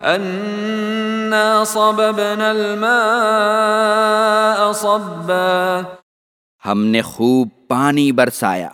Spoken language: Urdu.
انا صببنا الماء صبا۔ ہم نے خوب پانی برسایا۔